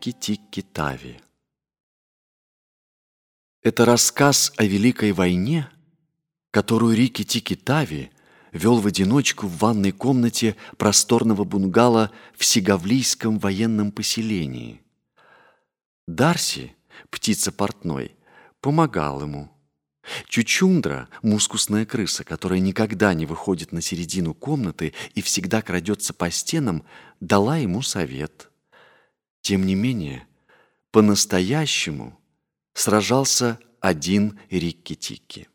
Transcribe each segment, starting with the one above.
Рикки-Тикки-Тави. Это рассказ о Великой войне, которую Рикки-Тикки-Тави вел в одиночку в ванной комнате просторного бунгало в Сигавлийском военном поселении. Дарси, птица портной, помогал ему. Чучундра, мускусная крыса, которая никогда не выходит на середину комнаты и всегда крадется по стенам, дала ему совет – тем не менее, по-настоящему сражался один Рикки-Тикки.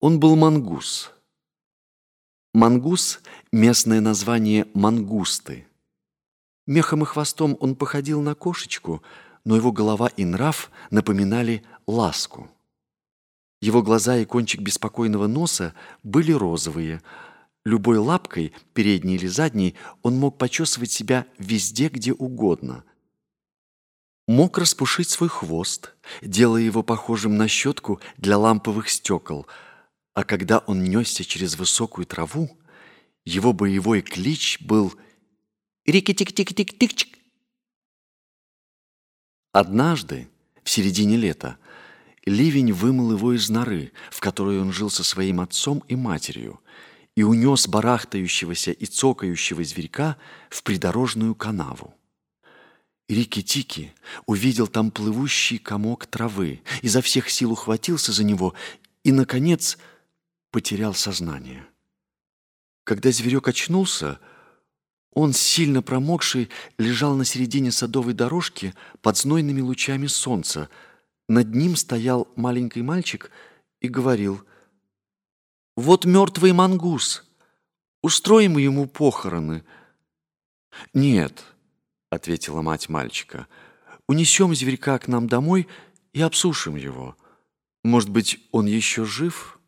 Он был мангус. Мангус – местное название мангусты. Мехом и хвостом он походил на кошечку, но его голова и нрав напоминали ласку. Его глаза и кончик беспокойного носа были розовые – Любой лапкой, передней или задней, он мог почесывать себя везде, где угодно. Мог распушить свой хвост, делая его похожим на щетку для ламповых стекол, а когда он несся через высокую траву, его боевой клич был «Рики-тик-тик-тик-тикчик». Однажды, в середине лета, ливень вымыл его из норы, в которой он жил со своим отцом и матерью, и унес барахтающегося и цокающего зверька в придорожную канаву. Рики-Тики увидел там плывущий комок травы, изо всех сил ухватился за него и, наконец, потерял сознание. Когда зверек очнулся, он, сильно промокший, лежал на середине садовой дорожки под знойными лучами солнца. Над ним стоял маленький мальчик и говорил — вот мертвый мангус. Устроим ему похороны. Нет, ответила мать мальчика. Унесем зверька к нам домой и обсушим его. Может быть, он еще жив?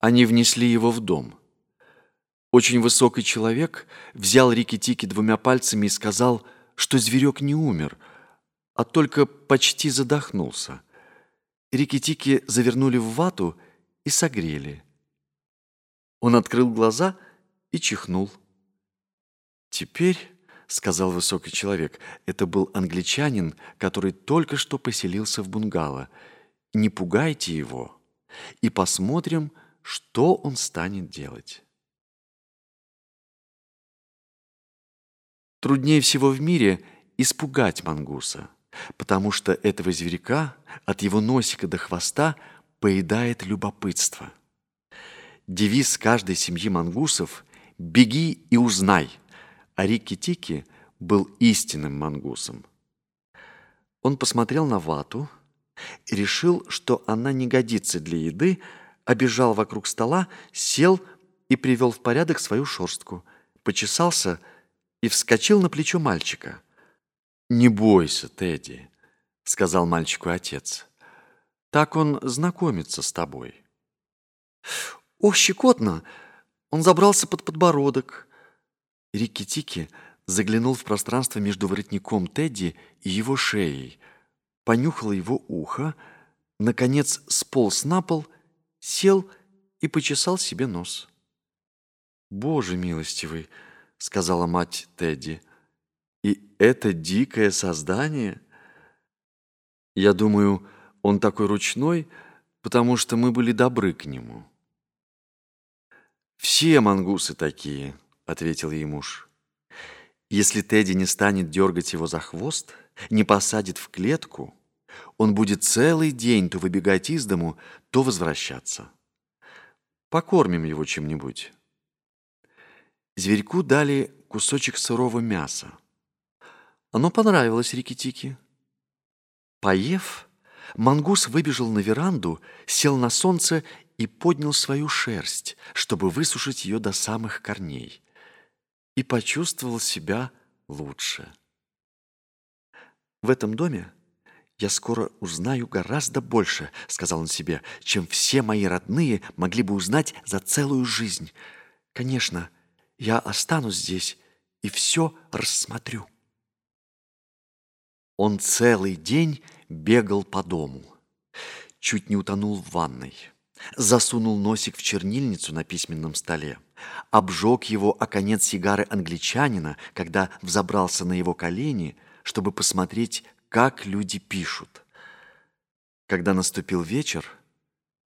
Они внесли его в дом. Очень высокий человек взял Рики-Тики двумя пальцами и сказал, что зверек не умер, а только почти задохнулся. Рикки-тики завернули в вату и согрели. Он открыл глаза и чихнул. «Теперь», — сказал высокий человек, — это был англичанин, который только что поселился в бунгало. «Не пугайте его и посмотрим, что он станет делать». Труднее всего в мире испугать мангуса потому что этого зверька от его носика до хвоста поедает любопытство. Девиз каждой семьи мангусов «Беги и узнай», а Рикки-Тики был истинным мангусом. Он посмотрел на вату и решил, что она не годится для еды, обежал вокруг стола, сел и привел в порядок свою шерстку, почесался и вскочил на плечо мальчика – «Не бойся, Тедди», — сказал мальчику отец. «Так он знакомится с тобой». «Ох, щекотно!» Он забрался под подбородок. Рикки-Тики заглянул в пространство между воротником Тедди и его шеей, понюхал его ухо, наконец сполз на пол, сел и почесал себе нос. «Боже милостивый!» — сказала мать Тедди — и это дикое создание? Я думаю, он такой ручной, потому что мы были добры к нему. «Все мангусы такие», — ответил ей муж. «Если Тедди не станет дергать его за хвост, не посадит в клетку, он будет целый день то выбегать из дому, то возвращаться. Покормим его чем-нибудь». Зверьку дали кусочек сырого мяса. Оно понравилось Рикки-Тики. Поев, мангус выбежал на веранду, сел на солнце и поднял свою шерсть, чтобы высушить ее до самых корней, и почувствовал себя лучше. В этом доме я скоро узнаю гораздо больше, сказал он себе, чем все мои родные могли бы узнать за целую жизнь. Конечно, я останусь здесь и все рассмотрю. Он целый день бегал по дому. Чуть не утонул в ванной. Засунул носик в чернильницу на письменном столе. обжег его о конец сигары англичанина, когда взобрался на его колени, чтобы посмотреть, как люди пишут. Когда наступил вечер,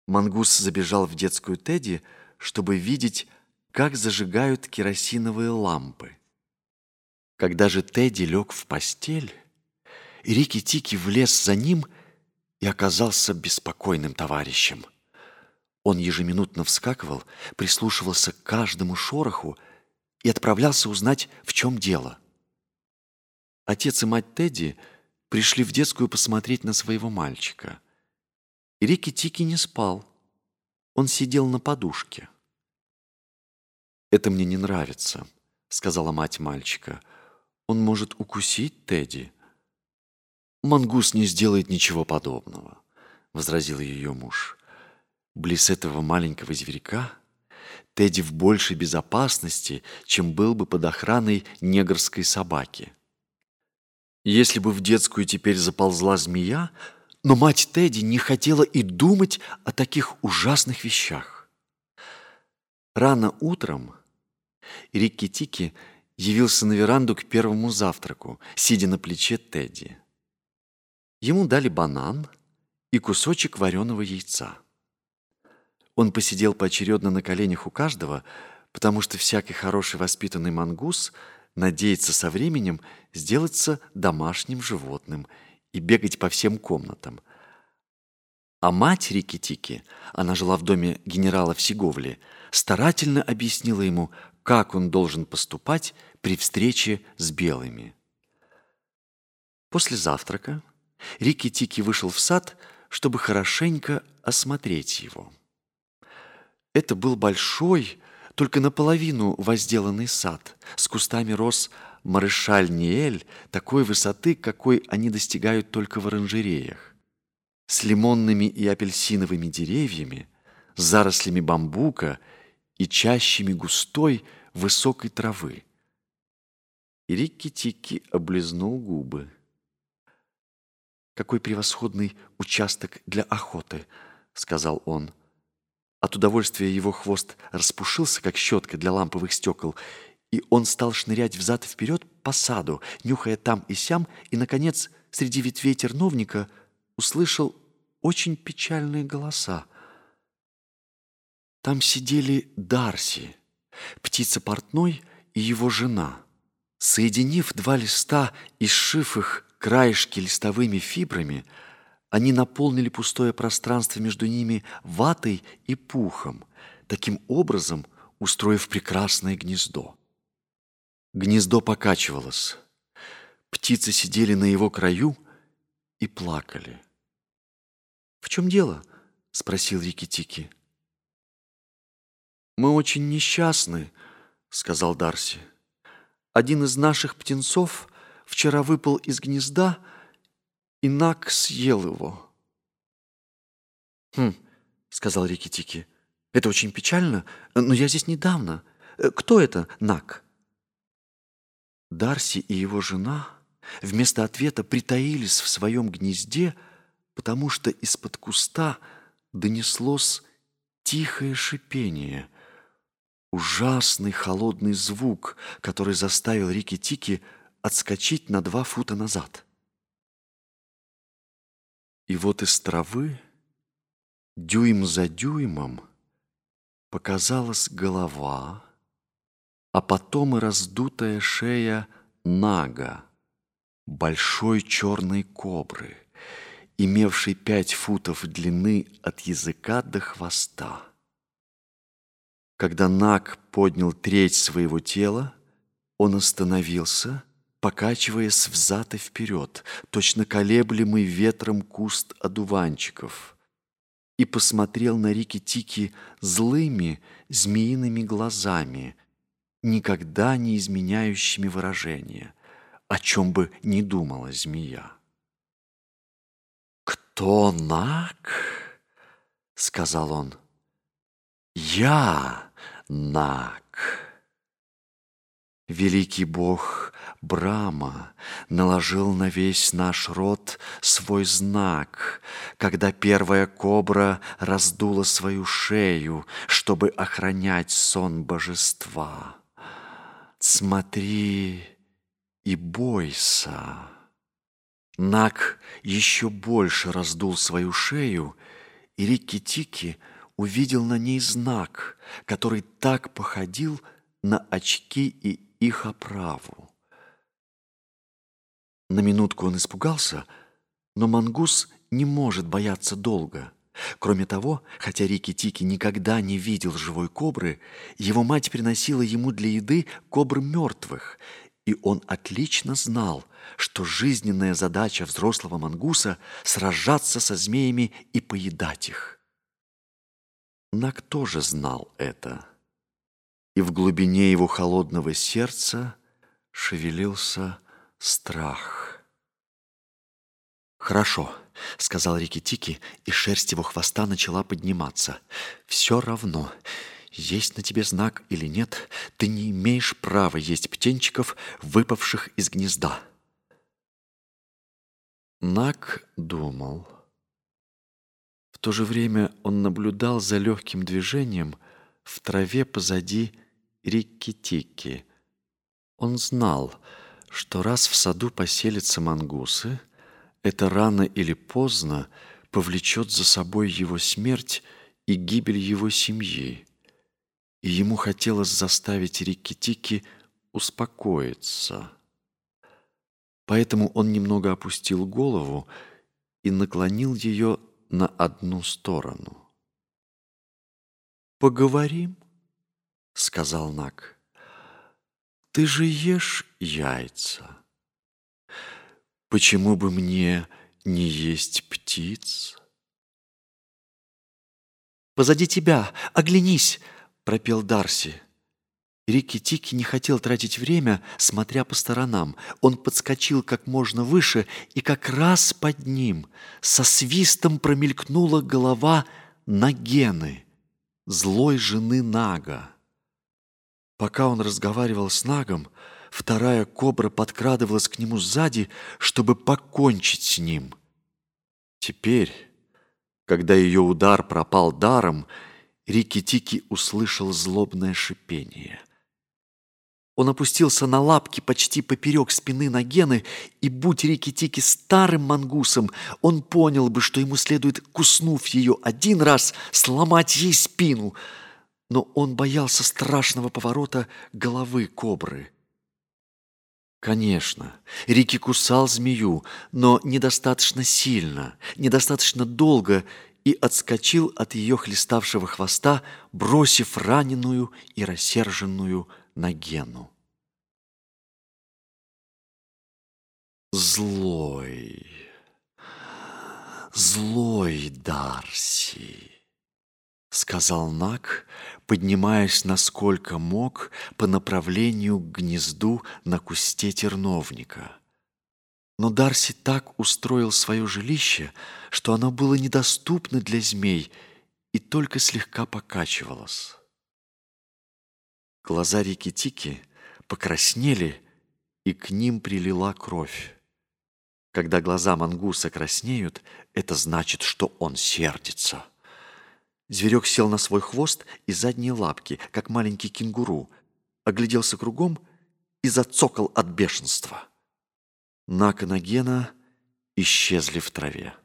Мангус забежал в детскую Тедди, чтобы видеть, как зажигают керосиновые лампы. Когда же Тедди лег в постель, Рики Тики влез за ним и оказался беспокойным товарищем. Он ежеминутно вскакивал, прислушивался к каждому шороху и отправлялся узнать, в чем дело. Отец и мать Тедди пришли в детскую посмотреть на своего мальчика. И Рики Тики не спал. Он сидел на подушке. «Это мне не нравится», — сказала мать мальчика. «Он может укусить Тедди». «Мангус не сделает ничего подобного», — возразил ее муж. «Близ этого маленького зверька Тедди в большей безопасности, чем был бы под охраной негрской собаки. Если бы в детскую теперь заползла змея, но мать Тедди не хотела и думать о таких ужасных вещах. Рано утром Рикки Тики явился на веранду к первому завтраку, сидя на плече Тедди. Ему дали банан и кусочек вареного яйца. Он посидел поочередно на коленях у каждого, потому что всякий хороший воспитанный мангус надеется со временем сделаться домашним животным и бегать по всем комнатам. А мать Рикки-Тики, она жила в доме генерала в Сеговле, старательно объяснила ему, как он должен поступать при встрече с белыми. После завтрака Рикки-Тики вышел в сад, чтобы хорошенько осмотреть его. Это был большой, только наполовину возделанный сад с кустами роз Марышаль-Ниэль такой высоты, какой они достигают только в оранжереях, с лимонными и апельсиновыми деревьями, с зарослями бамбука и чащами густой высокой травы. Рикки-Тикки облизнул губы. «Какой превосходный участок для охоты!» — сказал он. От удовольствия его хвост распушился, как щетка для ламповых стекол, и он стал шнырять взад и вперед по саду, нюхая там и сям, и, наконец, среди ветвей терновника услышал очень печальные голоса. Там сидели Дарси, птица портной и его жена. Соединив два листа и сшив их краешки листовыми фибрами, они наполнили пустое пространство между ними ватой и пухом, таким образом устроив прекрасное гнездо. Гнездо покачивалось. Птицы сидели на его краю и плакали. «В чем дело?» — спросил Рикки-Тики. «Мы очень несчастны», — сказал Дарси. «Один из наших птенцов вчера выпал из гнезда, и Нак съел его». «Хм», — сказал Рикки-Тики. «Это очень печально, но я здесь недавно. Кто это Нак?» Дарси и его жена вместо ответа притаились в своем гнезде, потому что из-под куста донеслось тихое шипение, ужасный холодный звук, который заставил Рики-Тики отскочить на два фута назад. И вот из травы, дюйм за дюймом, показалась голова — а потом и раздутая шея Нага, большой черной кобры, имевшей пять футов длины от языка до хвоста. Когда Наг поднял треть своего тела, он остановился, покачиваясь взад и вперед, точно колеблемый ветром куст одуванчиков, и посмотрел на Рики-Тики злыми змеиными глазами — никогда не изменяющими выражения, о чем бы ни думала змея. «Кто Нак?» — сказал он. «Я Нак». Великий Бог Брама наложил на весь наш род свой знак, когда первая кобра раздула свою шею, чтобы охранять сон божества. Смотри и бойся. Нак еще больше раздул свою шею, и Рикки-Тики увидел на ней знак, который так походил на очки и их оправу. На минутку он испугался, но мангус не может бояться долго. Кроме того, хотя Рики-Тики никогда не видел живой кобры, его мать приносила ему для еды кобр мертвых, и он отлично знал, что жизненная задача взрослого мангуса — сражаться со змеями и поедать их. Нак тоже знал это, и в глубине его холодного сердца шевелился страх. «Хорошо», — сказал Рикки-Тики, и шерсть его хвоста начала подниматься. «Все равно, есть на тебе знак или нет, ты не имеешь права есть птенчиков, выпавших из гнезда». Нак думал. В то же время он наблюдал за легким движением в траве позади Рикки-Тики. Он знал, что раз в саду поселятся мангусы, это рано или поздно повлечет за собой его смерть и гибель его семьи. И ему хотелось заставить Рикки-Тики успокоиться. Поэтому он немного опустил голову и наклонил ее на одну сторону. «Поговорим», — сказал Нак. Ты же ешь яйца. Почему бы мне не есть птиц? «Позади тебя! Оглянись!» — пропел Дарси. Рикки-Тики не хотел тратить время, смотря по сторонам. Он подскочил как можно выше, и как раз под ним со свистом промелькнула голова Нагены, злой жены Нага. Пока он разговаривал с Нагом, вторая кобра подкрадывалась к нему сзади, чтобы покончить с ним. Теперь, когда ее удар пропал даром, Рики-Тики услышал злобное шипение. Он опустился на лапки почти поперек спины Нагены, и, будь Рики-Тики старым мангусом, он понял бы, что ему следует, куснув ее один раз, сломать ей спину — но он боялся страшного поворота головы кобры. Конечно, Рики кусал змею, но недостаточно сильно, недостаточно долго и отскочил от ее хлеставшего хвоста, бросив раненую и рассерженную на Гену. Злой, злой Дарси. — сказал Нак, поднимаясь насколько мог по направлению к гнезду на кусте терновника. Но Дарси так устроил свое жилище, что оно было недоступно для змей и только слегка покачивалось. Глаза Рики-Тики покраснели, и к ним прилила кровь. Когда глаза мангуса краснеют, это значит, что он сердится. Зверек сел на свой хвост и задние лапки, как маленький кенгуру, огляделся кругом и зацокал от бешенства. Нак и исчезли в траве.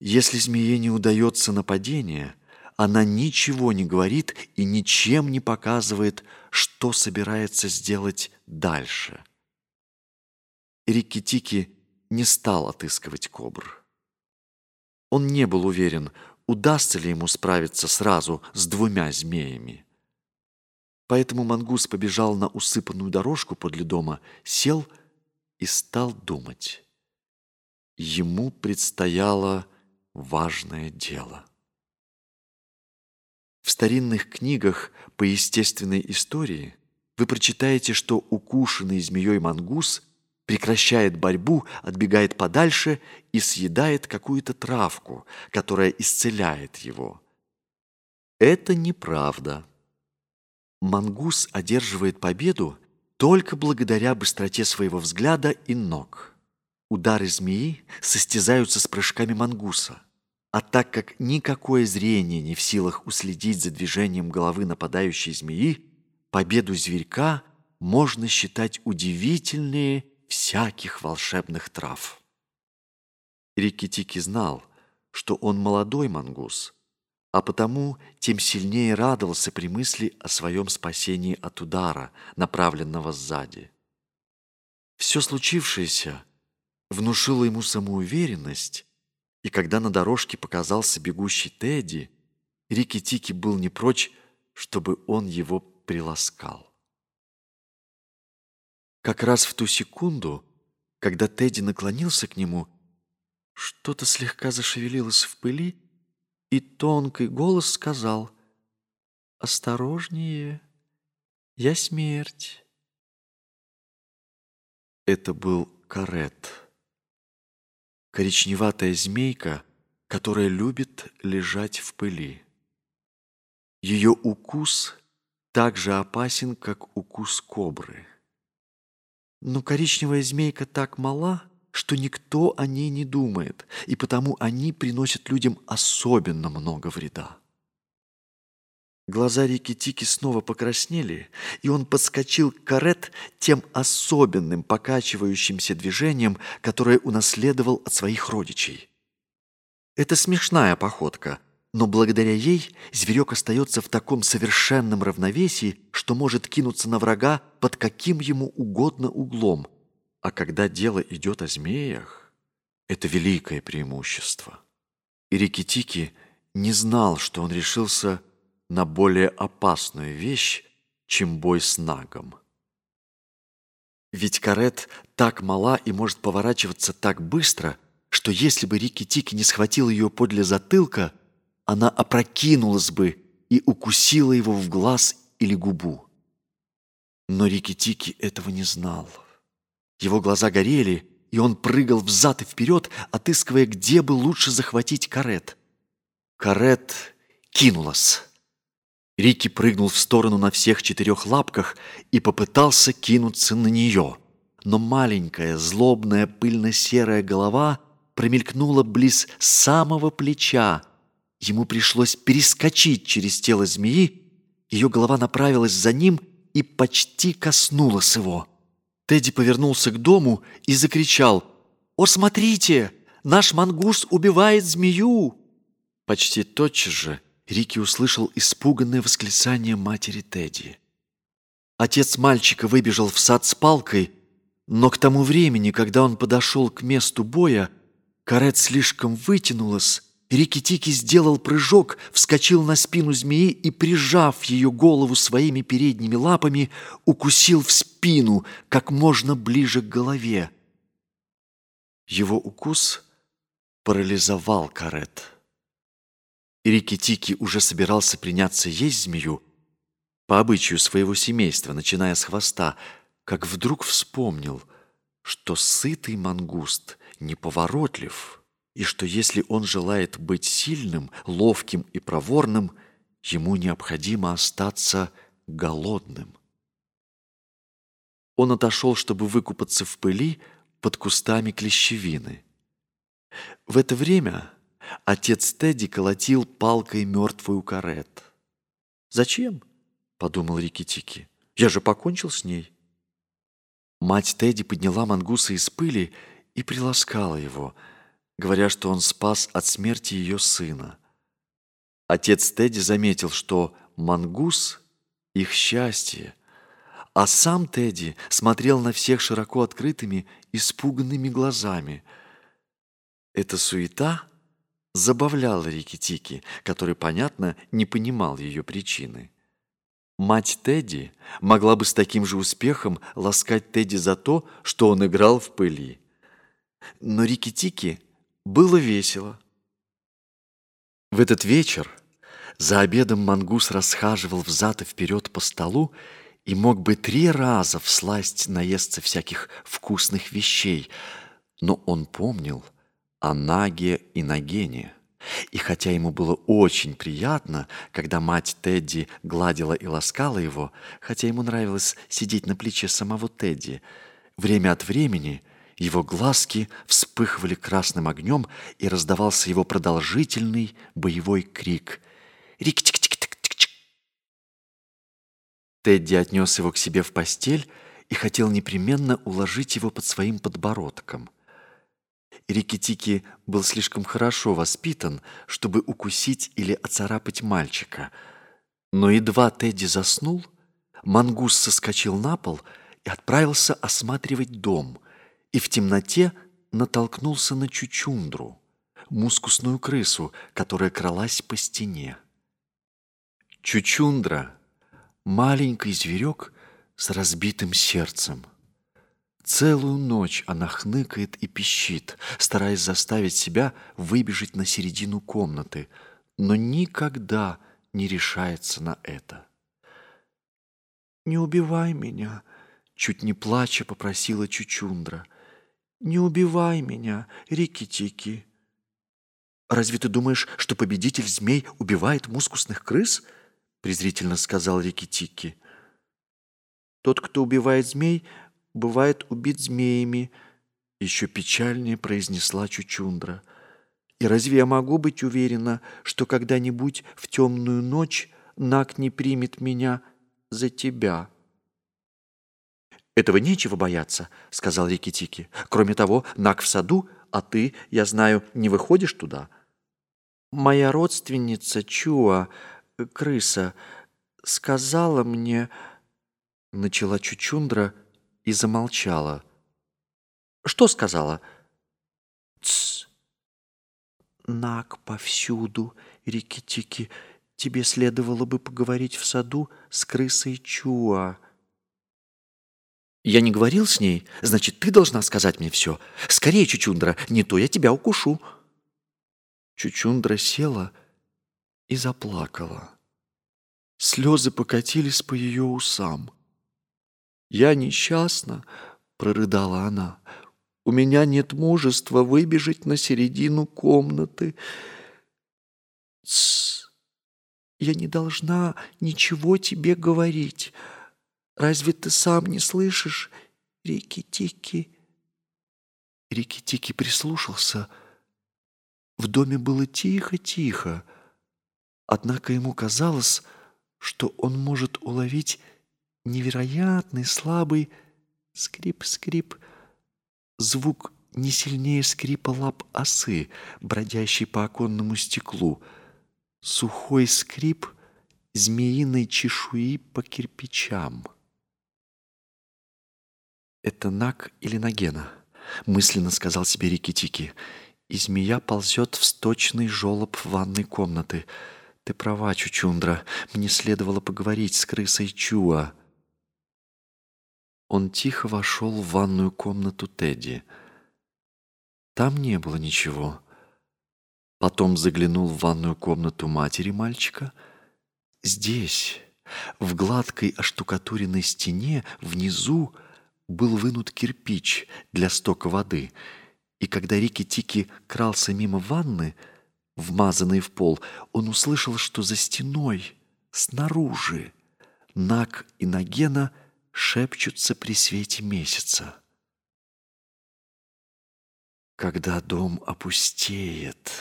Если змее не удается нападение, она ничего не говорит и ничем не показывает, что собирается сделать дальше. Рикки-Тики не стал отыскивать кобр. Он не был уверен, удастся ли ему справиться сразу с двумя змеями. Поэтому мангус побежал на усыпанную дорожку подле дома, сел и стал думать. Ему предстояло важное дело. В старинных книгах по естественной истории вы прочитаете, что укушенный змеей мангус прекращает борьбу, отбегает подальше и съедает какую-то травку, которая исцеляет его. Это неправда. Мангус одерживает победу, только благодаря быстроте своего взгляда и ног. Удары змеи состязаются с прыжками мангуса. А так как никакое зрение не в силах уследить за движением головы нападающей змеи, победу зверька можно считать удивительнее всяких волшебных трав. Рикки-Тики знал, что он молодой мангус, а потому тем сильнее радовался при мысли о своем спасении от удара, направленного сзади. Все случившееся внушило ему самоуверенность, и когда на дорожке показался бегущий Тедди, Рикки-Тики был не прочь, чтобы он его приласкал. Как раз в ту секунду, когда Тедди наклонился к нему, что-то слегка зашевелилось в пыли, и тонкий голос сказал «Осторожнее, я смерть». Это был карет коричневатая змейка, которая любит лежать в пыли. Ее укус так же опасен, как укус кобры. Но коричневая змейка так мала, что никто о ней не думает, и потому они приносят людям особенно много вреда. Глаза Рики-Тики снова покраснели, и он подскочил к карет тем особенным покачивающимся движением, которое унаследовал от своих родичей. Это смешная походка, но благодаря ей зверек остается в таком совершенном равновесии, что может кинуться на врага под каким ему угодно углом. А когда дело идет о змеях, это великое преимущество. И Рикки-Тики не знал, что он решился на более опасную вещь, чем бой с нагом. Ведь карет так мала и может поворачиваться так быстро, что если бы Рикки-Тики не схватил ее подле затылка, она опрокинулась бы и укусила его в глаз или губу. Но Рикки-Тики этого не знал. Его глаза горели, и он прыгал взад и вперед, отыскивая, где бы лучше захватить карет. Карет кинулась. Рики прыгнул в сторону на всех четырех лапках и попытался кинуться на нее. Но маленькая, злобная, пыльно-серая голова промелькнула близ самого плеча. Ему пришлось перескочить через тело змеи. Ее голова направилась за ним и почти коснулась его. Тедди повернулся к дому и закричал «О, смотрите! Наш мангус убивает змею!» Почти тотчас же Рики услышал испуганное восклицание матери Тедди. Отец мальчика выбежал в сад с палкой, но к тому времени, когда он подошел к месту боя, карет слишком вытянулась, Рики-Тики сделал прыжок, вскочил на спину змеи и, прижав ее голову своими передними лапами, укусил в спину как можно ближе к голове. Его укус парализовал карет Рикки-Тики уже собирался приняться есть змею, по обычаю своего семейства, начиная с хвоста, как вдруг вспомнил, что сытый мангуст неповоротлив, и что если он желает быть сильным, ловким и проворным, ему необходимо остаться голодным. Он отошел, чтобы выкупаться в пыли под кустами клещевины. В это время Отец Тедди колотил палкой мертвую карет. «Зачем?» — подумал Рикки-Тики. «Я же покончил с ней». Мать Тедди подняла мангуса из пыли и приласкала его, говоря, что он спас от смерти ее сына. Отец Тедди заметил, что мангус — их счастье, а сам Тедди смотрел на всех широко открытыми, испуганными глазами. Эта суета — забавляла Рикки-Тики, который, понятно, не понимал ее причины. Мать Тедди могла бы с таким же успехом ласкать Тедди за то, что он играл в пыли. Но Рикки-Тики было весело. В этот вечер за обедом мангус расхаживал взад и вперед по столу и мог бы три раза всласть наесться всяких вкусных вещей, но он помнил – о Наге и Нагене. И хотя ему было очень приятно, когда мать Тедди гладила и ласкала его, хотя ему нравилось сидеть на плече самого Тедди, время от времени его глазки вспыхивали красным огнем и раздавался его продолжительный боевой крик «Рик-тик-тик-тик-тик-тик!». Тедди отнес его к себе в постель и хотел непременно уложить его под своим подбородком – Рикки-Тики был слишком хорошо воспитан, чтобы укусить или оцарапать мальчика. Но едва Тедди заснул, мангус соскочил на пол и отправился осматривать дом, и в темноте натолкнулся на чучундру, мускусную крысу, которая кралась по стене. Чучундра — маленький зверек с разбитым сердцем — Целую ночь она хныкает и пищит, стараясь заставить себя выбежать на середину комнаты, но никогда не решается на это. «Не убивай меня!» — чуть не плача попросила Чучундра. «Не убивай меня, Рики-Тики!» «Разве ты думаешь, что победитель змей убивает мускусных крыс?» — презрительно сказал Рики-Тики. «Тот, кто убивает змей, бывает убит змеями», — еще печальнее произнесла Чучундра. «И разве я могу быть уверена, что когда-нибудь в темную ночь Нак не примет меня за тебя?» «Этого нечего бояться», — сказал Рикитики. «Кроме того, Нак в саду, а ты, я знаю, не выходишь туда». «Моя родственница Чуа, крыса, сказала мне...» Начала Чучундра, — и замолчала. «Что сказала?» «Тсс! Наг повсюду, Рикки-Тики. Тебе следовало бы поговорить в саду с крысой Чуа». «Я не говорил с ней? Значит, ты должна сказать мне все. Скорее, Чучундра, не то я тебя укушу». Чучундра села и заплакала. Слезы покатились по ее усам. «Я несчастна», — прорыдала она. «У меня нет мужества выбежать на середину комнаты». «Тссс! Я не должна ничего тебе говорить. Разве ты сам не слышишь? Рики-тики!» Рики-тики прислушался. В доме было тихо-тихо. Однако ему казалось, что он может уловить невероятный, слабый скрип-скрип. Звук не сильнее скрипа лап осы, бродящей по оконному стеклу. Сухой скрип змеиной чешуи по кирпичам. «Это Нак или Нагена?» — мысленно сказал себе Рикки-Тики. «И змея ползет в сточный жолоб ванной комнаты. Ты права, Чучундра, мне следовало поговорить с крысой Чуа». Он тихо вошел в ванную комнату Тедди. Там не было ничего. Потом заглянул в ванную комнату матери мальчика. Здесь, в гладкой оштукатуренной стене, внизу был вынут кирпич для стока воды. И когда Рики-Тики крался мимо ванны, вмазанной в пол, он услышал, что за стеной, снаружи, Нак и Нагена — шепчутся при свете месяца. «Когда дом опустеет»,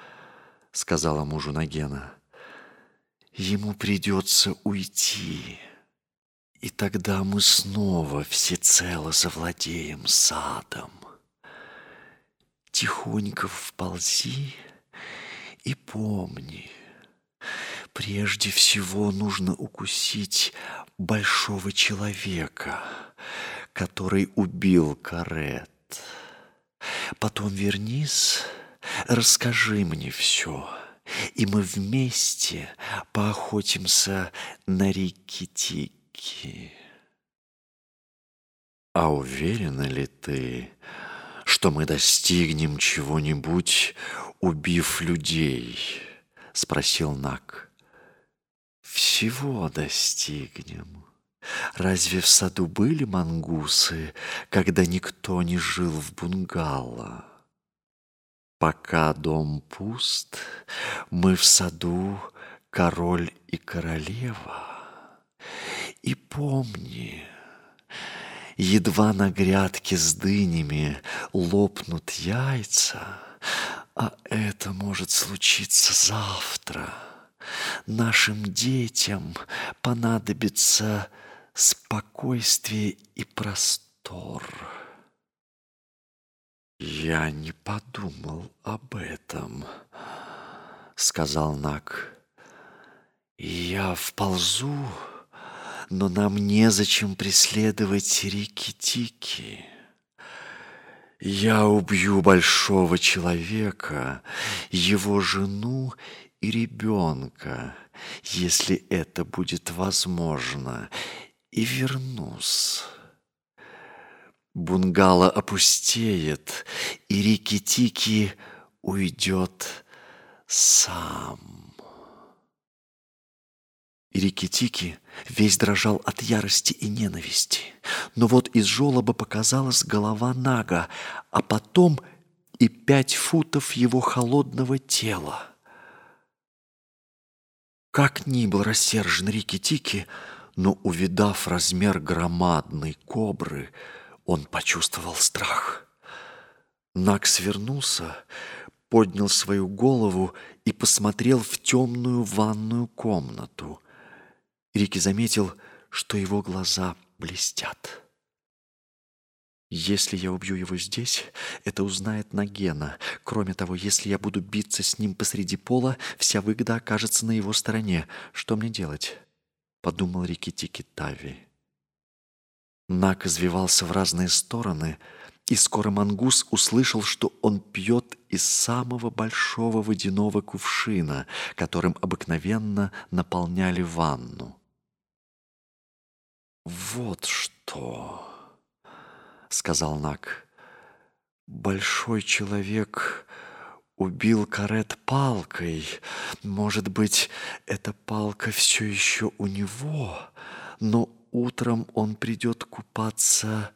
— сказала мужу Нагена, — «ему придется уйти, и тогда мы снова всецело завладеем садом. Тихонько вползи и помни, прежде всего нужно укусить большого человека, который убил Карет. Потом вернись, расскажи мне все, и мы вместе поохотимся на Рикки-Тики. А уверена ли ты, что мы достигнем чего-нибудь, убив людей? Спросил Нак всего достигнем. Разве в саду были мангусы, когда никто не жил в бунгало? Пока дом пуст, мы в саду король и королева. И помни, едва на грядке с дынями лопнут яйца, а это может случиться завтра. Нашим детям понадобится спокойствие и простор. «Я не подумал об этом», — сказал Нак. «Я вползу, но нам незачем преследовать Рики-Тики. Я убью большого человека, его жену и ребенка, если это будет возможно, и вернусь. Бунгало опустеет, и Рикки-Тики уйдет сам. И Рикки-Тики весь дрожал от ярости и ненависти. Но вот из жолоба показалась голова Нага, а потом и пять футов его холодного тела. Как ни был рассержен Рикки-Тики, но, увидав размер громадной кобры, он почувствовал страх. Нак свернулся, поднял свою голову и посмотрел в темную ванную комнату. Рики заметил, что его глаза блестят. Если я убью его здесь, это узнает Нагена. Кроме того, если я буду биться с ним посреди пола, вся выгода окажется на его стороне. Что мне делать? Подумал Рикки-Тики Тави. Нак извивался в разные стороны, и скоро мангус услышал, что он пьет из самого большого водяного кувшина, которым обыкновенно наполняли ванну. «Вот что!» — сказал Нак. «Большой человек убил карет палкой. Может быть, эта палка все еще у него, но утром он придет купаться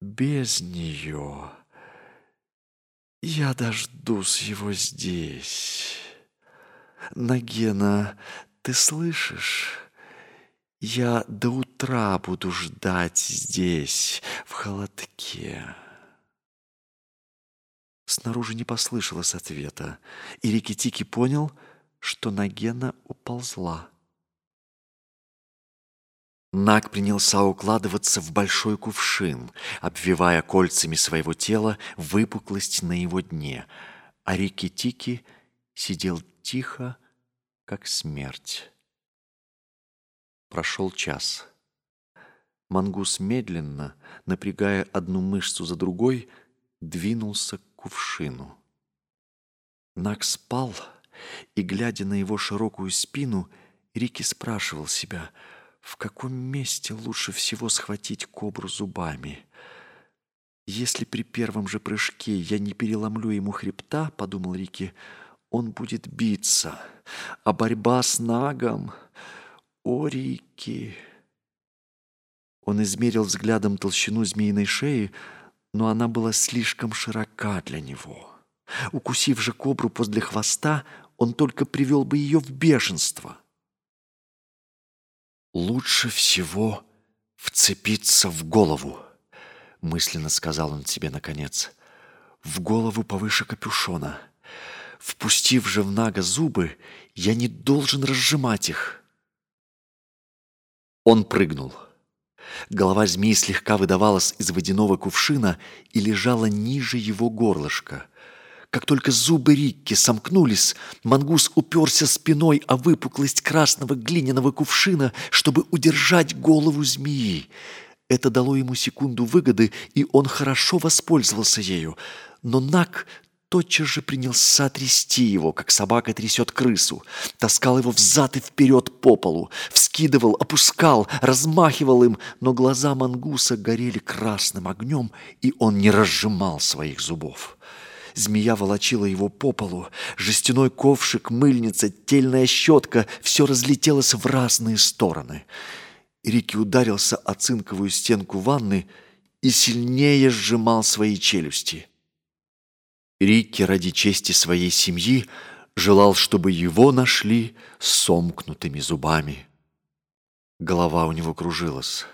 без нее. Я дождусь его здесь. Нагена, ты слышишь? Я до утра буду ждать здесь, в холодке. Снаружи не послышалось ответа, и Рикки-Тики понял, что Нагена уползла. Наг принялся укладываться в большой кувшин, обвивая кольцами своего тела выпуклость на его дне, а Рикки-Тики сидел тихо, как смерть. Прошел час. Мангус медленно, напрягая одну мышцу за другой, двинулся к кувшину. Наг спал, и, глядя на его широкую спину, Рики спрашивал себя — в каком месте лучше всего схватить кобру зубами? Если при первом же прыжке я не переломлю ему хребта, подумал Рики, он будет биться. А борьба с нагом... О, Рики! Он измерил взглядом толщину змеиной шеи, но она была слишком широка для него. Укусив же кобру после хвоста, он только привел бы ее в бешенство. «Лучше всего вцепиться в голову», — мысленно сказал он себе наконец. «В голову повыше капюшона. Впустив же в Нага зубы, я не должен разжимать их». Он прыгнул. Голова змеи слегка выдавалась из водяного кувшина и лежала ниже его горлышка. Как только зубы Рикки сомкнулись, мангус уперся спиной о выпуклость красного глиняного кувшина, чтобы удержать голову змеи. Это дало ему секунду выгоды, и он хорошо воспользовался ею. Но Нак тотчас же принялся трясти его, как собака трясет крысу. Таскал его взад и вперед по полу, вскидывал, опускал, размахивал им, но глаза мангуса горели красным огнем, и он не разжимал своих зубов. Змея волочила его по полу. Жестяной ковшик, мыльница, тельная щетка — все разлетелось в разные стороны. Рики ударился о цинковую стенку ванны и сильнее сжимал свои челюсти. Рикки ради чести своей семьи желал, чтобы его нашли с сомкнутыми зубами. Голова у него кружилась.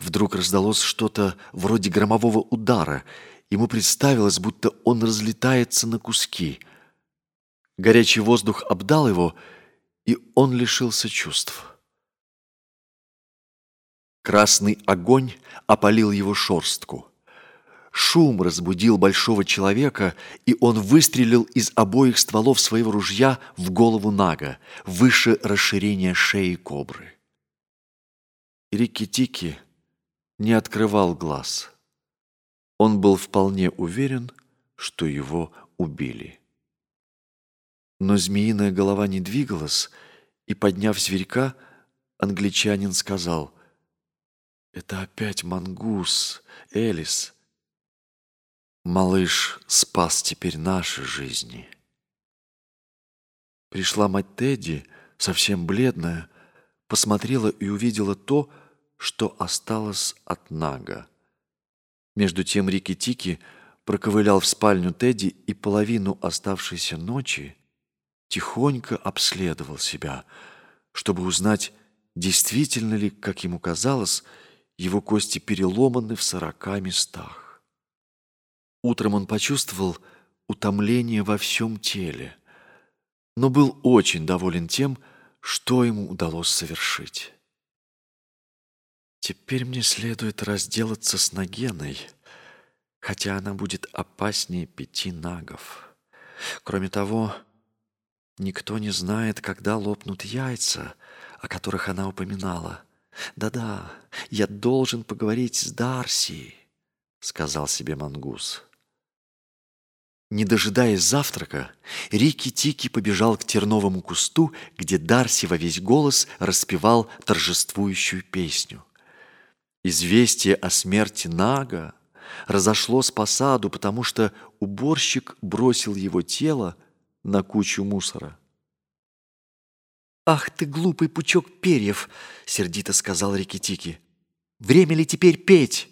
Вдруг раздалось что-то вроде громового удара. Ему представилось, будто он разлетается на куски. Горячий воздух обдал его, и он лишился чувств. Красный огонь опалил его шорстку. Шум разбудил большого человека, и он выстрелил из обоих стволов своего ружья в голову Нага, выше расширения шеи кобры. Рикки-Тики не открывал глаз. Он был вполне уверен, что его убили. Но змеиная голова не двигалась, и, подняв зверька, англичанин сказал, «Это опять мангус, Элис. Малыш спас теперь наши жизни». Пришла мать Тедди, совсем бледная, посмотрела и увидела то, что осталось от Нага. Между тем Рики-Тики проковылял в спальню Тедди и половину оставшейся ночи тихонько обследовал себя, чтобы узнать, действительно ли, как ему казалось, его кости переломаны в сорока местах. Утром он почувствовал утомление во всем теле, но был очень доволен тем, что ему удалось совершить. Теперь мне следует разделаться с Нагеной, хотя она будет опаснее пяти нагов. Кроме того, никто не знает, когда лопнут яйца, о которых она упоминала. Да-да, я должен поговорить с Дарси, сказал себе Мангус. Не дожидаясь завтрака, Рики-Тики побежал к терновому кусту, где Дарси во весь голос распевал торжествующую песню. Известие о смерти Нага разошлось по саду, потому что уборщик бросил его тело на кучу мусора. «Ах ты, глупый пучок перьев!» — сердито сказал Рикки-Тики. «Время ли теперь петь?»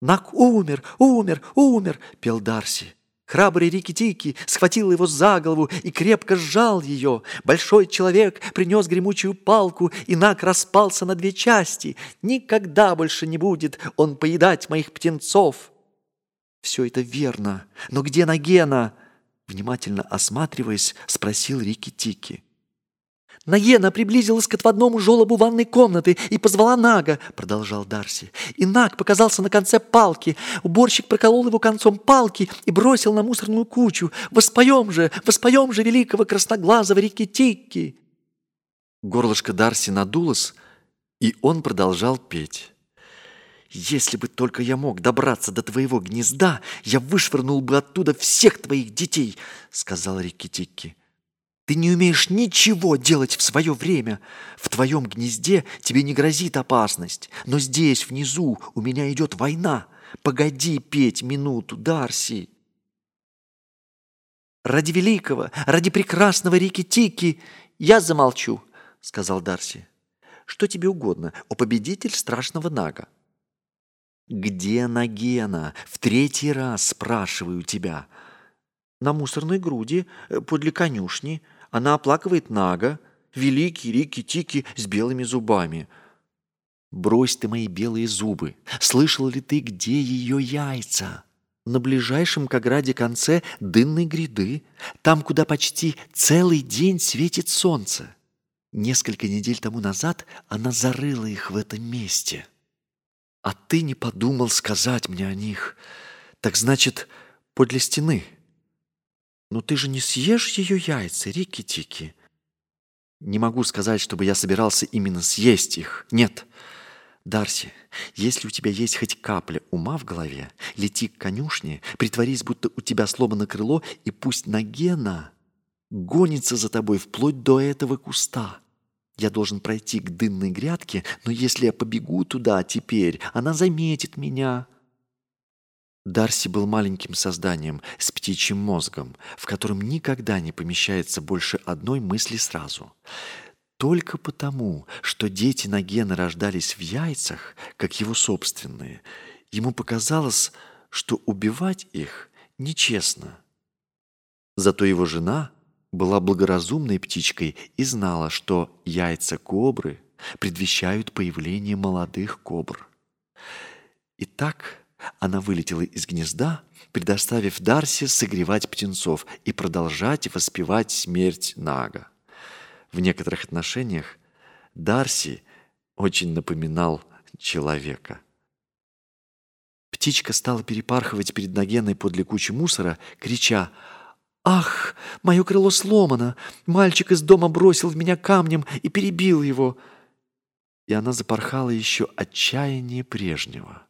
«Наг умер, умер, умер!» — пел Дарси. Храбрый Рики-Тики схватил его за голову и крепко сжал ее. Большой человек принес гремучую палку, и Нак распался на две части. Никогда больше не будет он поедать моих птенцов. Все это верно, но где Нагена? Внимательно осматриваясь, спросил Рики-Тики. Нагена приблизилась к отводному желобу ванной комнаты и позвала Нага, продолжал Дарси. И Наг показался на конце палки. Уборщик проколол его концом палки и бросил на мусорную кучу. Воспоем же, воспоем же великого красноглазого Рикки-Тикки. Горлышко Дарси надулось, и он продолжал петь. «Если бы только я мог добраться до твоего гнезда, я вышвырнул бы оттуда всех твоих детей», — сказал Рикки-Тикки. Ты не умеешь ничего делать в свое время. В твоем гнезде тебе не грозит опасность. Но здесь, внизу, у меня идет война. Погоди петь минуту, Дарси. Ради великого, ради прекрасного Рики-Тики я замолчу, сказал Дарси. Что тебе угодно, о победитель страшного Нага. Где Нагена? В третий раз спрашиваю тебя на мусорной груди э, подле конюшни. Она оплакивает Нага, великий Рики-Тики с белыми зубами. Брось ты мои белые зубы. Слышал ли ты, где ее яйца? На ближайшем к ограде конце дынной гряды, там, куда почти целый день светит солнце. Несколько недель тому назад она зарыла их в этом месте. А ты не подумал сказать мне о них. Так значит, подле стены — «Но ты же не съешь ее яйца, Рики-Тики?» «Не могу сказать, чтобы я собирался именно съесть их. Нет. Дарси, если у тебя есть хоть капля ума в голове, лети к конюшне, притворись, будто у тебя сломано крыло, и пусть Нагена гонится за тобой вплоть до этого куста. Я должен пройти к дынной грядке, но если я побегу туда теперь, она заметит меня». Дарси был маленьким созданием с птичьим мозгом, в котором никогда не помещается больше одной мысли сразу. Только потому, что дети Нагена рождались в яйцах, как его собственные, ему показалось, что убивать их нечестно. Зато его жена была благоразумной птичкой и знала, что яйца кобры предвещают появление молодых кобр. Итак, она вылетела из гнезда, предоставив Дарси согревать птенцов и продолжать воспевать смерть Нага. В некоторых отношениях Дарси очень напоминал человека. Птичка стала перепархивать перед Нагеной подле кучи мусора, крича «Ах, мое крыло сломано! Мальчик из дома бросил в меня камнем и перебил его!» И она запорхала еще отчаяние прежнего.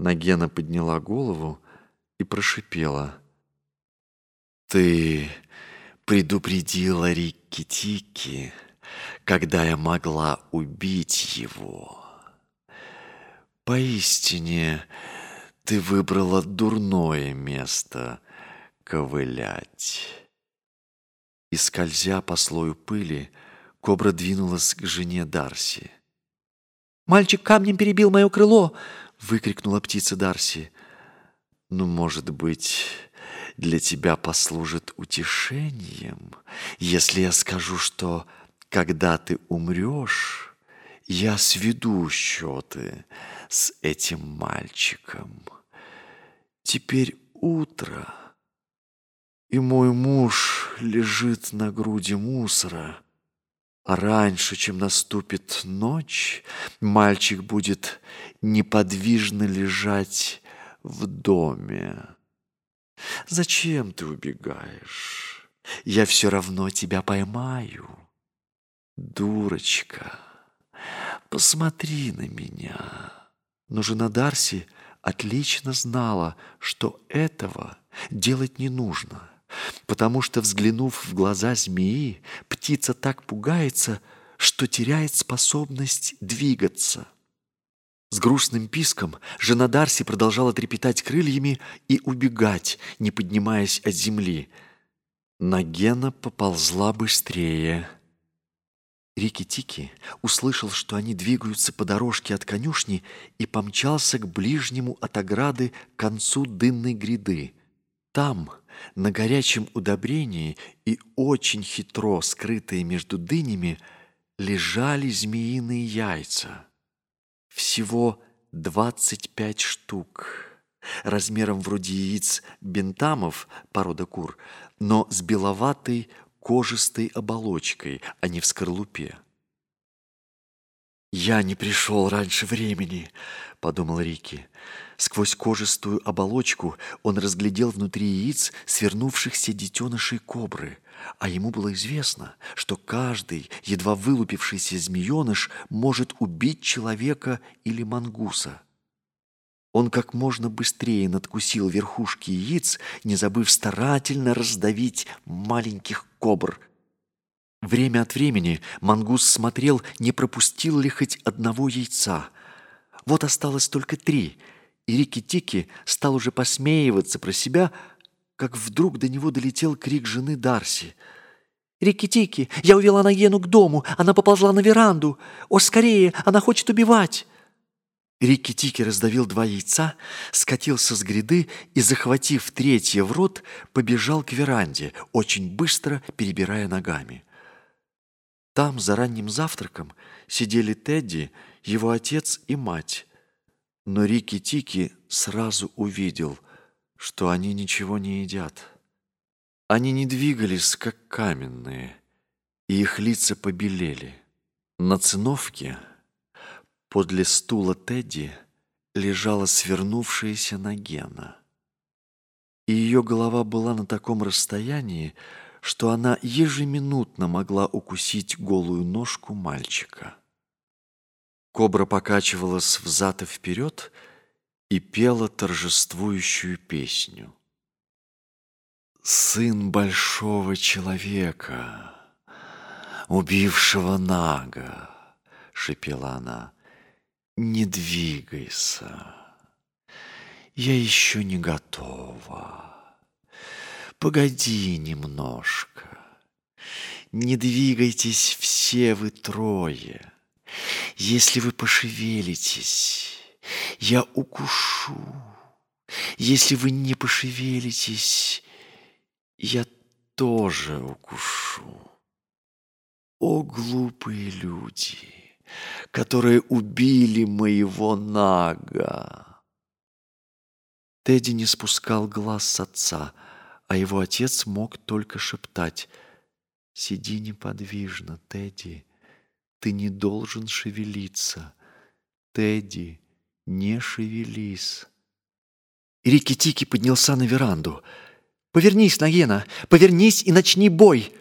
Нагена подняла голову и прошипела. «Ты предупредила Рикки-Тики, когда я могла убить его. Поистине, ты выбрала дурное место ковылять». И, скользя по слою пыли, кобра двинулась к жене Дарси. «Мальчик камнем перебил мое крыло!» Выкрикнула птица Дарси. «Ну, может быть, для тебя послужит утешением, если я скажу, что когда ты умрешь, я сведу счеты с этим мальчиком. Теперь утро, и мой муж лежит на груди мусора». А раньше, чем наступит ночь, мальчик будет неподвижно лежать в доме. Зачем ты убегаешь? Я все равно тебя поймаю. Дурочка, посмотри на меня. Но жена Дарси отлично знала, что этого делать не нужно потому что, взглянув в глаза змеи, птица так пугается, что теряет способность двигаться. С грустным писком жена Дарси продолжала трепетать крыльями и убегать, не поднимаясь от земли. Нагена поползла быстрее. Рики-Тики услышал, что они двигаются по дорожке от конюшни и помчался к ближнему от ограды концу дынной гряды. Там, на горячем удобрении и очень хитро скрытые между дынями, лежали змеиные яйца. Всего 25 штук, размером вроде яиц бентамов, порода кур, но с беловатой кожистой оболочкой, а не в скорлупе. «Я не пришел раньше времени», — подумал Рики. Сквозь кожистую оболочку он разглядел внутри яиц свернувшихся детенышей кобры, а ему было известно, что каждый, едва вылупившийся змееныш, может убить человека или мангуса. Он как можно быстрее надкусил верхушки яиц, не забыв старательно раздавить маленьких кобр — Время от времени мангус смотрел, не пропустил ли хоть одного яйца. Вот осталось только три, и Рики-Тики стал уже посмеиваться про себя, как вдруг до него долетел крик жены Дарси. «Рики-Тики, я увела Нагену к дому, она поползла на веранду! О, скорее, она хочет убивать!» Рикки-Тики раздавил два яйца, скатился с гряды и, захватив третье в рот, побежал к веранде, очень быстро перебирая ногами. Там, за ранним завтраком, сидели Тедди, его отец и мать. Но Рики-Тики сразу увидел, что они ничего не едят. Они не двигались, как каменные, и их лица побелели. На циновке подле стула Тедди лежала свернувшаяся Нагена. И ее голова была на таком расстоянии, что она ежеминутно могла укусить голую ножку мальчика. Кобра покачивалась взад и вперед и пела торжествующую песню. «Сын большого человека, убившего Нага», — шепела она, — «не двигайся, я еще не готова». Погоди немножко. Не двигайтесь все вы трое. Если вы пошевелитесь, я укушу. Если вы не пошевелитесь, я тоже укушу. О, глупые люди, которые убили моего Нага! Тедди не спускал глаз с отца, а его отец мог только шептать «Сиди неподвижно, Тедди, ты не должен шевелиться. Тедди, не шевелись». Рикки-Тики поднялся на веранду. «Повернись, Нагена, повернись и начни бой!»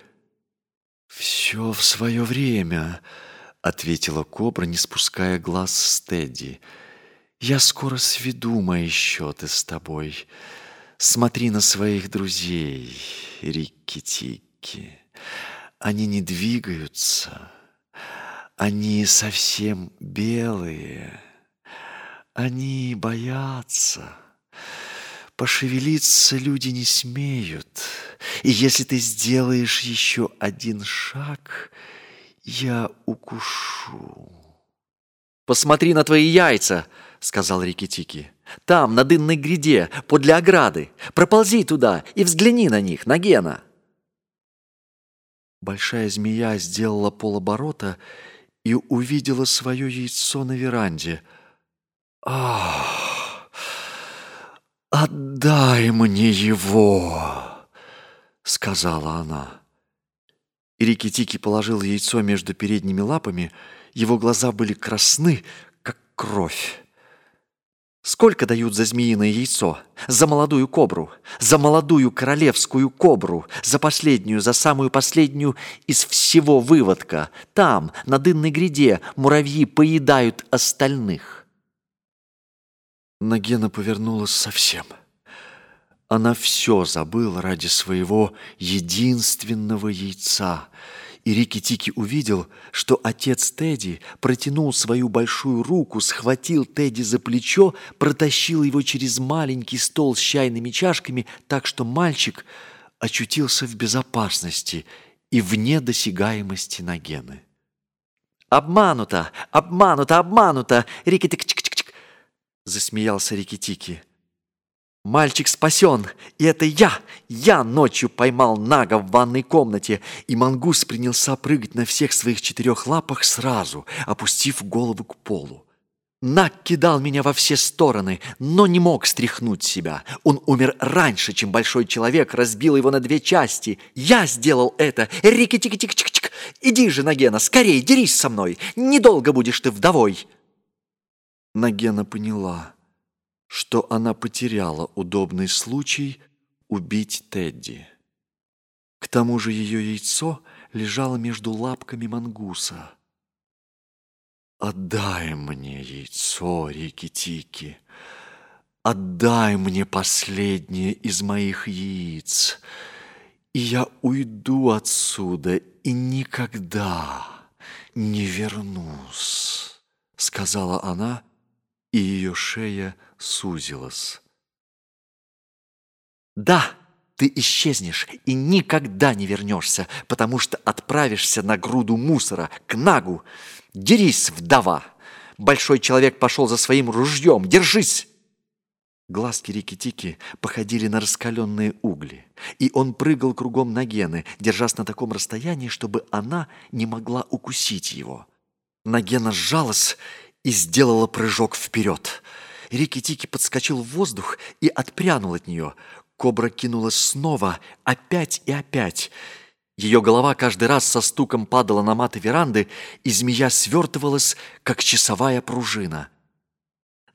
«Все в свое время», — ответила кобра, не спуская глаз с Тедди. «Я скоро сведу мои счеты с тобой. Смотри на своих друзей, Рикки-Тики. Они не двигаются. Они совсем белые. Они боятся». Пошевелиться люди не смеют. И если ты сделаешь еще один шаг, я укушу. «Посмотри на твои яйца!» — сказал Рикки-Тики. «Там, на дынной гряде, подле ограды. Проползи туда и взгляни на них, на Гена!» Большая змея сделала полоборота и увидела свое яйцо на веранде. «Ах!» «Отдай мне его!» — сказала она. Ирикитики положил яйцо между передними лапами, его глаза были красны, как кровь. Сколько дают за змеиное яйцо? За молодую кобру? За молодую королевскую кобру? За последнюю, за самую последнюю из всего выводка? Там, на дынной гряде, муравьи поедают остальных. Нагена повернулась совсем. Она все забыла ради своего единственного яйца. И Рикки-Тики увидел, что отец Тедди протянул свою большую руку, схватил Тедди за плечо, протащил его через маленький стол с чайными чашками, так что мальчик очутился в безопасности и вне досягаемости Нагены. «Обмануто! Обмануто! Обмануто!» Рикки-Тики засмеялся Рикитики. Мальчик спасен, и это я! Я ночью поймал Нага в ванной комнате, и мангус принялся прыгать на всех своих четырех лапах сразу, опустив голову к полу. Наг кидал меня во все стороны, но не мог стряхнуть себя. Он умер раньше, чем большой человек разбил его на две части. Я сделал это! Рики-тики-тик-чик-чик! Иди же, Нагена, скорее, дерись со мной! Недолго будешь ты вдовой!» Нагена поняла, что она потеряла удобный случай убить Тедди. К тому же ее яйцо лежало между лапками мангуса. «Отдай мне яйцо, Рики-Тики! Отдай мне последнее из моих яиц, и я уйду отсюда и никогда не вернусь!» Сказала она и ее шея сузилась. «Да, ты исчезнешь и никогда не вернешься, потому что отправишься на груду мусора, к Нагу. Дерись, вдова! Большой человек пошел за своим ружьем. Держись!» Глазки Рики-Тики походили на раскаленные угли, и он прыгал кругом на Гены, держась на таком расстоянии, чтобы она не могла укусить его. Нагена сжалась и сделала прыжок вперед. Рики-Тики подскочил в воздух и отпрянул от нее. Кобра кинулась снова, опять и опять. Ее голова каждый раз со стуком падала на маты веранды, и змея свертывалась, как часовая пружина.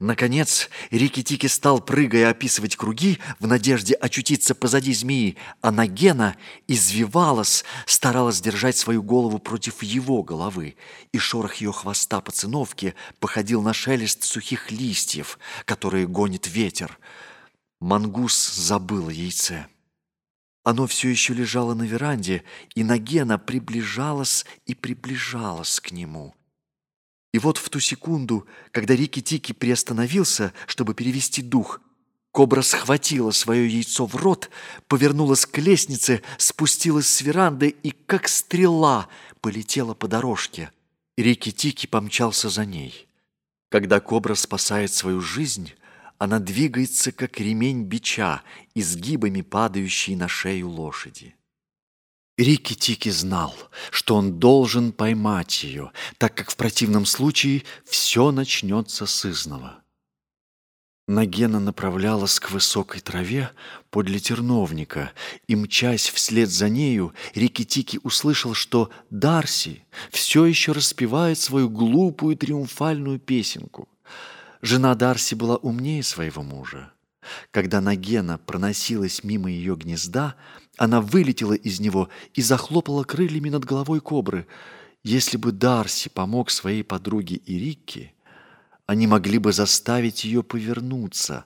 Наконец, Рики-Тики стал, прыгая, описывать круги в надежде очутиться позади змеи, а Нагена извивалась, старалась держать свою голову против его головы, и шорох ее хвоста по циновке походил на шелест сухих листьев, которые гонит ветер. Мангус забыл яйце. Оно все еще лежало на веранде, и Нагена приближалась и приближалась к нему – и вот в ту секунду, когда Рики-Тики приостановился, чтобы перевести дух, кобра схватила свое яйцо в рот, повернулась к лестнице, спустилась с веранды и, как стрела, полетела по дорожке. Рики-Тики помчался за ней. Когда кобра спасает свою жизнь, она двигается, как ремень бича, изгибами падающей на шею лошади. Рики-Тики знал, что он должен поймать ее, так как в противном случае все начнется с изного. Нагена направлялась к высокой траве подле терновника, и, мчась вслед за нею, Рикки-Тики услышал, что Дарси все еще распевает свою глупую триумфальную песенку. Жена Дарси была умнее своего мужа. Когда Нагена проносилась мимо ее гнезда, она вылетела из него и захлопала крыльями над головой кобры. Если бы Дарси помог своей подруге Ирикке, они могли бы заставить ее повернуться.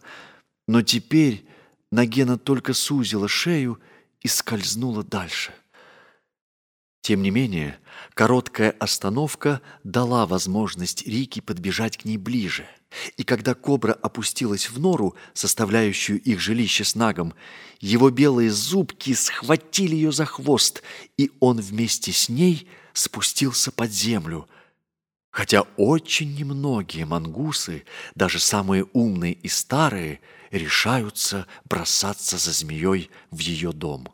Но теперь Нагена только сузила шею и скользнула дальше. Тем не менее, короткая остановка дала возможность Рике подбежать к ней ближе. И когда кобра опустилась в нору, составляющую их жилище с нагом, его белые зубки схватили ее за хвост, и он вместе с ней спустился под землю – Хотя очень немногие мангусы, даже самые умные и старые, решаются бросаться за змеей в ее дом.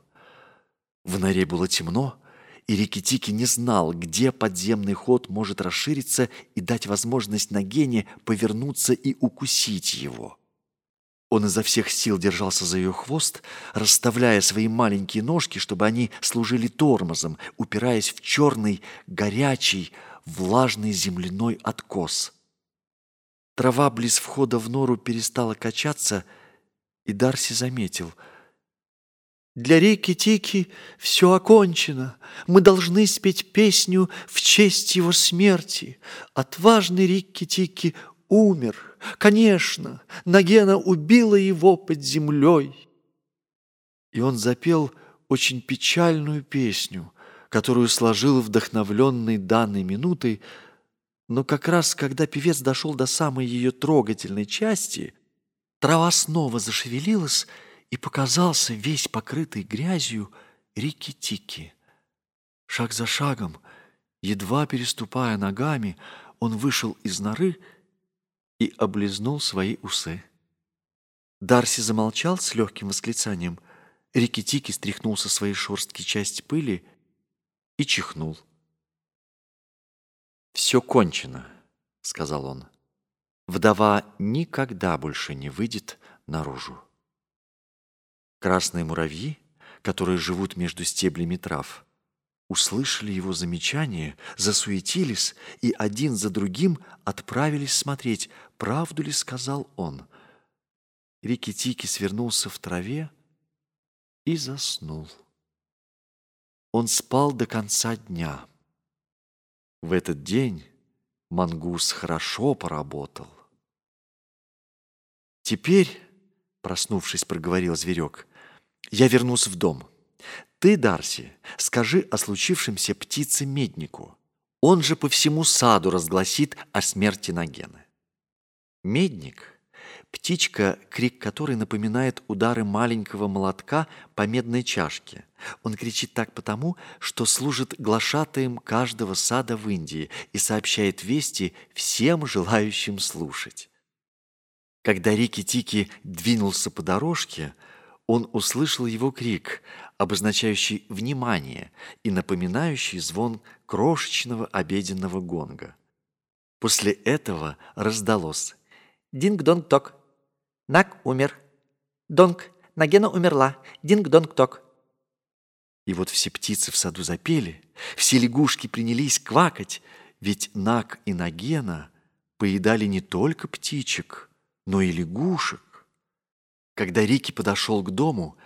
В норе было темно, и Рикитики не знал, где подземный ход может расшириться и дать возможность Нагене повернуться и укусить его. Он изо всех сил держался за ее хвост, расставляя свои маленькие ножки, чтобы они служили тормозом, упираясь в черный, горячий, влажный земляной откос. Трава близ входа в нору перестала качаться, и Дарси заметил. «Для реки-тики все окончено. Мы должны спеть песню в честь его смерти. Отважный Рикки-Тики умер. Конечно, Нагена убила его под землей». И он запел очень печальную песню, которую сложил вдохновленный данной минутой, но как раз когда певец дошел до самой ее трогательной части, трава снова зашевелилась, и показался весь покрытый грязью Рики-Тики. Шаг за шагом, едва переступая ногами, он вышел из норы и облизнул свои усы. Дарси замолчал с легким восклицанием. Рики-Тики стряхнул со своей шерстки часть пыли и чихнул. «Все кончено», — сказал он. «Вдова никогда больше не выйдет наружу». Красные муравьи, которые живут между стеблями трав, услышали его замечание, засуетились и один за другим отправились смотреть, правду ли сказал он. Рикки-Тики свернулся в траве и заснул. Он спал до конца дня. В этот день мангус хорошо поработал. «Теперь, — проснувшись, проговорил зверек, — я вернусь в дом. Ты, Дарси, скажи о случившемся птице-меднику. Он же по всему саду разгласит о смерти Нагены. Медник — Птичка, крик которой напоминает удары маленького молотка по медной чашке. Он кричит так потому, что служит глашатаем каждого сада в Индии и сообщает вести всем желающим слушать. Когда Рики-Тики двинулся по дорожке, он услышал его крик, обозначающий внимание и напоминающий звон крошечного обеденного гонга. После этого раздалось «Динг-донг-ток!» Нак умер. Донг, Нагена умерла. Динг-донг-ток. И вот все птицы в саду запели, все лягушки принялись квакать, ведь Нак и Нагена поедали не только птичек, но и лягушек. Когда Рики подошел к дому,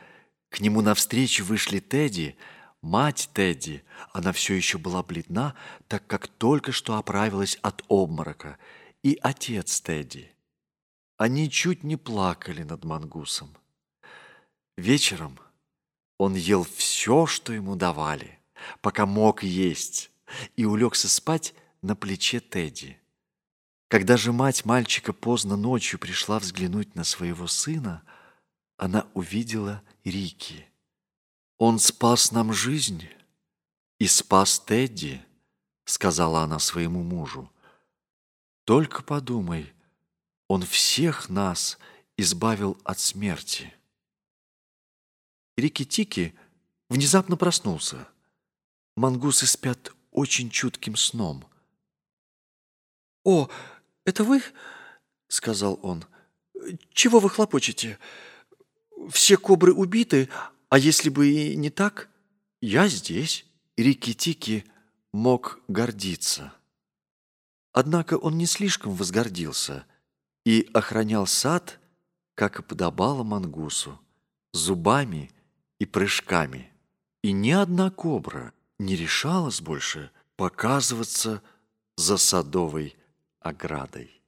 к нему навстречу вышли Тедди, мать Тедди. Она все еще была бледна, так как только что оправилась от обморока, и отец Тедди. Они чуть не плакали над мангусом. Вечером он ел все, что ему давали, пока мог есть, и улегся спать на плече Тедди. Когда же мать мальчика поздно ночью пришла взглянуть на своего сына, она увидела Рики. «Он спас нам жизнь и спас Тедди», — сказала она своему мужу. «Только подумай, он всех нас избавил от смерти. Рики-Тики внезапно проснулся. Мангусы спят очень чутким сном. «О, это вы?» — сказал он. «Чего вы хлопочете? Все кобры убиты, а если бы и не так, я здесь». Рики-Тики мог гордиться. Однако он не слишком возгордился и охранял сад, как и подобало мангусу, зубами и прыжками. И ни одна кобра не решалась больше показываться за садовой оградой.